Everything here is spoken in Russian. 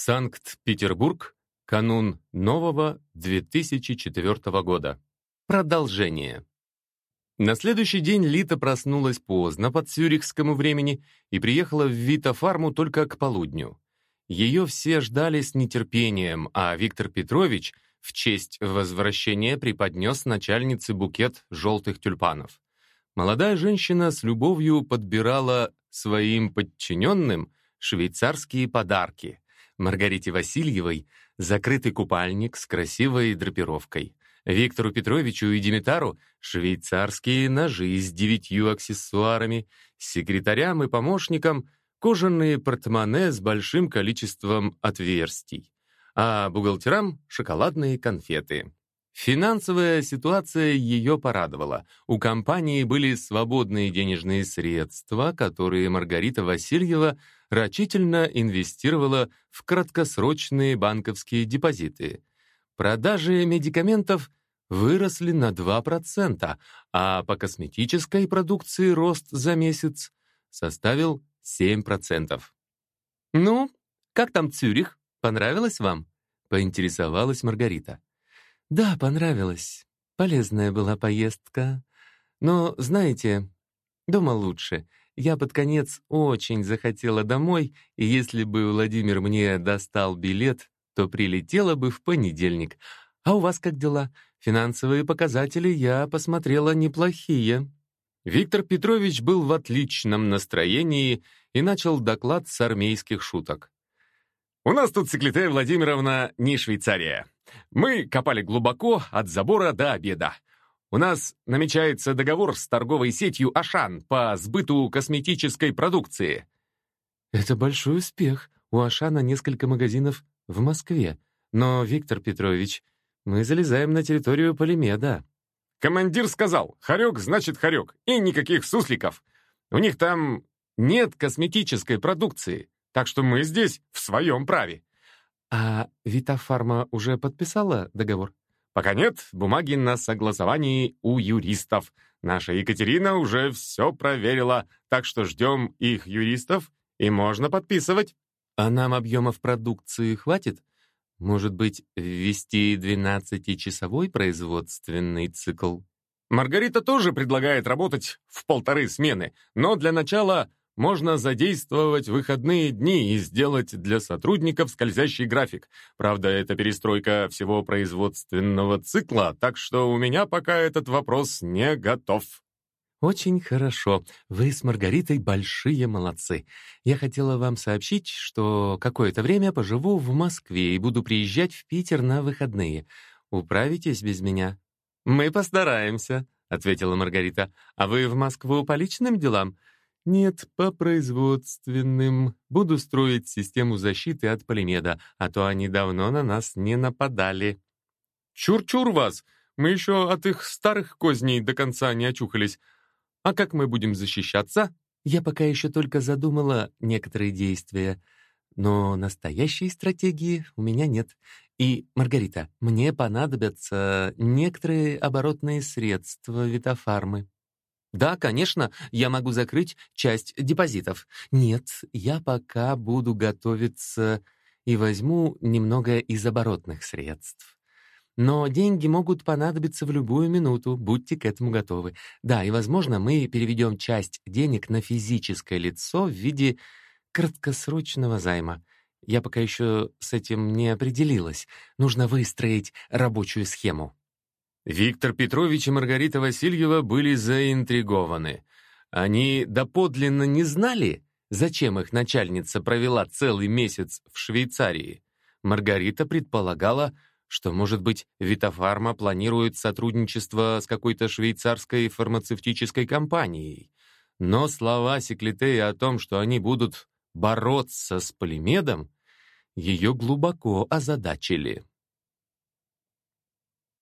Санкт-Петербург, канун нового 2004 года. Продолжение. На следующий день Лита проснулась поздно по цюрихскому времени и приехала в Вита-фарму только к полудню. Ее все ждали с нетерпением, а Виктор Петрович в честь возвращения преподнес начальнице букет желтых тюльпанов. Молодая женщина с любовью подбирала своим подчиненным швейцарские подарки. Маргарите Васильевой закрытый купальник с красивой драпировкой. Виктору Петровичу и Димитару швейцарские ножи с девятью аксессуарами, секретарям и помощникам кожаные портмоне с большим количеством отверстий, а бухгалтерам — шоколадные конфеты. Финансовая ситуация ее порадовала. У компании были свободные денежные средства, которые Маргарита Васильева рачительно инвестировала в краткосрочные банковские депозиты. Продажи медикаментов выросли на 2%, а по косметической продукции рост за месяц составил 7%. «Ну, как там Цюрих? Понравилось вам?» — поинтересовалась Маргарита. «Да, понравилось. Полезная была поездка. Но, знаете, дома лучше. Я под конец очень захотела домой, и если бы Владимир мне достал билет, то прилетела бы в понедельник. А у вас как дела? Финансовые показатели я посмотрела неплохие». Виктор Петрович был в отличном настроении и начал доклад с армейских шуток. «У нас тут, Секлитая Владимировна, не Швейцария. Мы копали глубоко, от забора до обеда. У нас намечается договор с торговой сетью «Ашан» по сбыту косметической продукции». Это большой успех. У «Ашана» несколько магазинов в Москве. Но, Виктор Петрович, мы залезаем на территорию Полимеда. Командир сказал, хорек значит хорек, и никаких сусликов. У них там нет косметической продукции, так что мы здесь в своем праве. А Витафарма уже подписала договор? Пока нет, бумаги на согласовании у юристов. Наша Екатерина уже все проверила, так что ждем их юристов, и можно подписывать. А нам объемов продукции хватит? Может быть, ввести 12-часовой производственный цикл? Маргарита тоже предлагает работать в полторы смены, но для начала можно задействовать выходные дни и сделать для сотрудников скользящий график. Правда, это перестройка всего производственного цикла, так что у меня пока этот вопрос не готов. «Очень хорошо. Вы с Маргаритой большие молодцы. Я хотела вам сообщить, что какое-то время поживу в Москве и буду приезжать в Питер на выходные. Управитесь без меня?» «Мы постараемся», — ответила Маргарита. «А вы в Москву по личным делам?» «Нет, по производственным. Буду строить систему защиты от Полимеда, а то они давно на нас не нападали». «Чур-чур вас! Мы еще от их старых козней до конца не очухались. А как мы будем защищаться?» «Я пока еще только задумала некоторые действия, но настоящей стратегии у меня нет. И, Маргарита, мне понадобятся некоторые оборотные средства витофармы». Да, конечно, я могу закрыть часть депозитов. Нет, я пока буду готовиться и возьму немного из оборотных средств. Но деньги могут понадобиться в любую минуту, будьте к этому готовы. Да, и, возможно, мы переведем часть денег на физическое лицо в виде краткосрочного займа. Я пока еще с этим не определилась. Нужно выстроить рабочую схему. Виктор Петрович и Маргарита Васильева были заинтригованы. Они доподлинно не знали, зачем их начальница провела целый месяц в Швейцарии. Маргарита предполагала, что, может быть, Витофарма планирует сотрудничество с какой-то швейцарской фармацевтической компанией. Но слова Секлитея о том, что они будут бороться с Полимедом, ее глубоко озадачили.